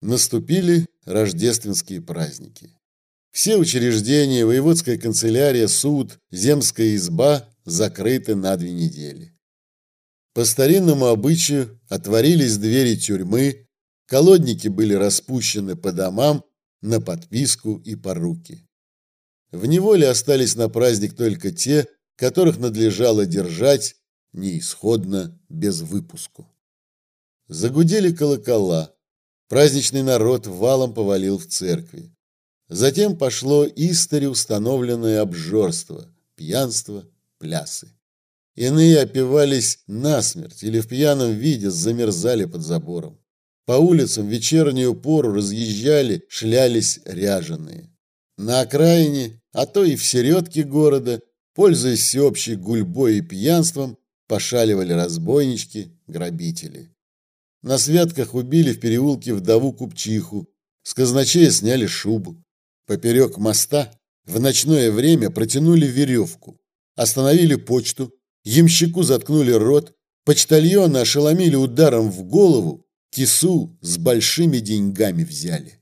Наступили рождественские праздники. Все учреждения, воеводская канцелярия, суд, земская изба закрыты на две недели. По старинному обычаю отворились двери тюрьмы, колодники были распущены по домам на подписку и поруки. В неволе остались на праздник только те, которых надлежало держать неисходно без выпуску. Загудели колокола, праздничный народ валом повалил в церкви. Затем пошло истори установленное обжорство, пьянство, плясы. Иные опивались насмерть или в пьяном виде замерзали под забором. По улицам в вечернюю пору разъезжали, шлялись ряженые. На окраине, а то и в середке города, пользуясь всеобщей гульбой и пьянством, пошаливали разбойнички, грабители. На святках убили в переулке вдову купчиху, с казначея сняли шубу. Поперек моста в ночное время протянули веревку, остановили почту, ямщику заткнули рот, почтальона ошеломили ударом в голову, кису с большими деньгами взяли.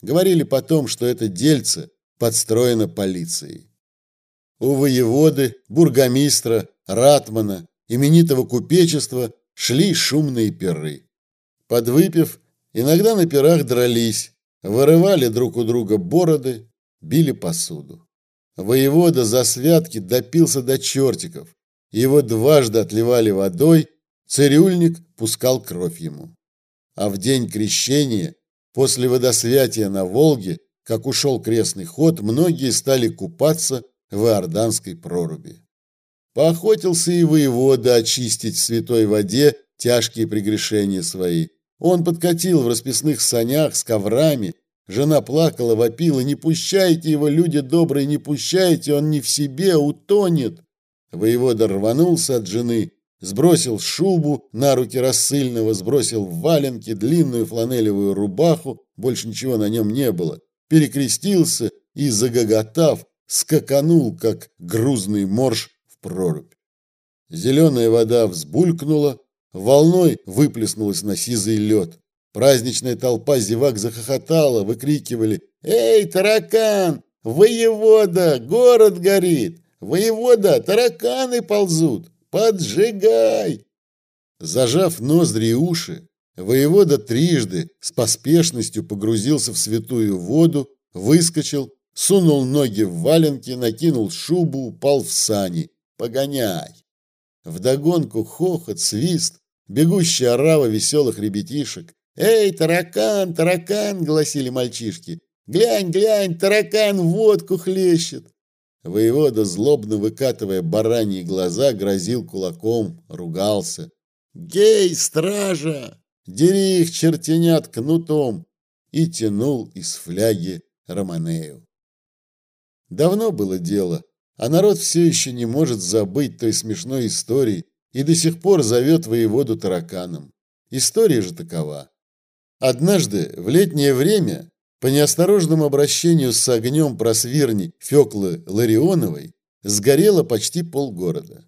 Говорили потом, что это дельце подстроено полицией. У воеводы, бургомистра, ратмана, именитого купечества шли шумные пиры. Подвыпив, иногда на пирах дрались, вырывали друг у друга бороды, били посуду. Воевода за святки допился до чертиков. Его дважды отливали водой, цирюльник пускал кровь ему. А в день крещения, после водосвятия на Волге, как ушел крестный ход, многие стали купаться в Иорданской проруби. Поохотился и воевода очистить в святой воде тяжкие прегрешения свои. Он подкатил в расписных санях с коврами. Жена плакала, вопила, «Не пущайте его, люди добрые, не пущайте, он не в себе, утонет!» Воевода рванулся от жены, сбросил шубу на руки рассыльного, сбросил валенки, длинную фланелевую рубаху, больше ничего на нем не было, перекрестился и, загоготав, скаканул, как грузный морж в прорубь. Зеленая вода взбулькнула, волной выплеснулась на сизый лед. Праздничная толпа зевак захохотала, выкрикивали «Эй, таракан! Воевода! Город горит! Воевода! Тараканы ползут! Поджигай!» Зажав ноздри и уши, воевода трижды с поспешностью погрузился в святую воду, выскочил, сунул ноги в валенки, накинул шубу, упал в сани. «Погоняй!» Вдогонку хохот, свист, бегущая орава веселых ребятишек. «Эй, таракан, таракан!» — гласили мальчишки. «Глянь, глянь, таракан водку хлещет!» Воевода, злобно выкатывая бараньи глаза, грозил кулаком, ругался. «Гей, стража! Дери их, чертенят, кнутом!» и тянул из фляги Романею. Давно было дело, а народ все еще не может забыть той смешной истории и до сих пор зовет воеводу тараканом. История же такова. Однажды, в летнее время, по неосторожному обращению с огнем просвирни Феклы Ларионовой сгорело почти полгорода.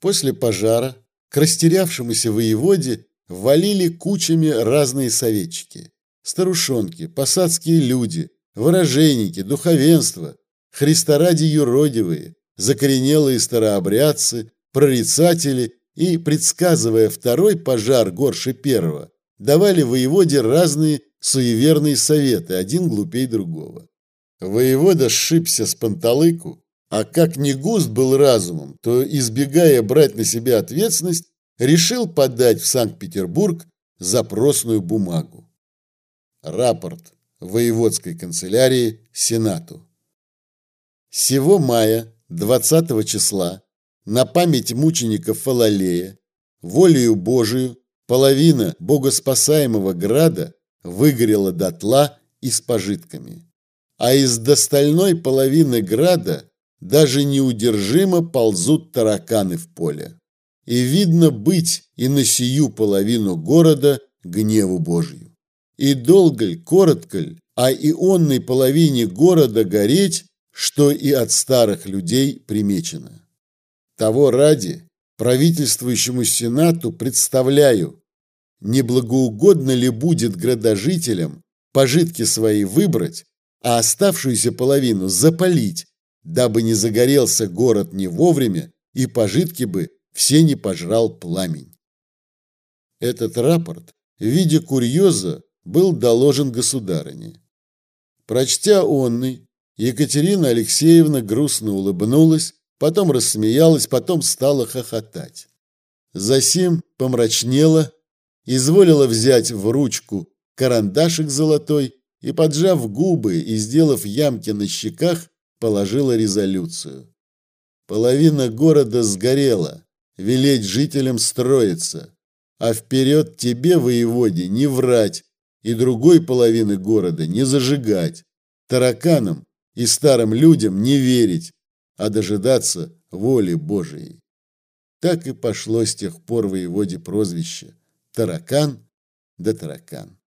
После пожара к растерявшемуся воеводе валили кучами разные советчики. Старушонки, посадские люди, ворожейники, духовенство, Христа ради юродивые, закоренелые старообрядцы, прорицатели и, предсказывая второй пожар горше первого, давали воеводе разные суеверные советы, один глупей другого. Воевода сшибся с панталыку, а как не густ был разумом, то, избегая брать на себя ответственность, решил подать в Санкт-Петербург запросную бумагу. Рапорт воеводской канцелярии Сенату. Сего мая, 20 числа, на память мучеников Фалалея, волею Божию, половина богоспасаемого града выгорела дотла и с пожитками. А из достальной половины града даже неудержимо ползут тараканы в поле. И видно быть и на сию половину города гневу Божью. И долго ль, коротко ль, а и онной половине города гореть что и от старых людей примечено. Того ради правительствующему Сенату представляю неблагоугодно ли будет градожителям пожитки свои выбрать, а оставшуюся половину запалить, дабы не загорелся город не вовремя и пожитки бы все не пожрал пламень. Этот рапорт в виде курьеза был доложен государыне. Прочтя онный, Екатерина Алексеевна грустно улыбнулась, потом рассмеялась, потом стала хохотать. Засим помрачнела, изволила взять в ручку карандашик золотой и, поджав губы и сделав ямки на щеках, положила резолюцию. Половина города сгорела, велеть жителям строиться, а вперед тебе, воеводе, не врать и другой половины города не зажигать, тараканам и старым людям не верить, а дожидаться воли Божией. Так и пошло с тех пор воеводе прозвище «Таракан да таракан».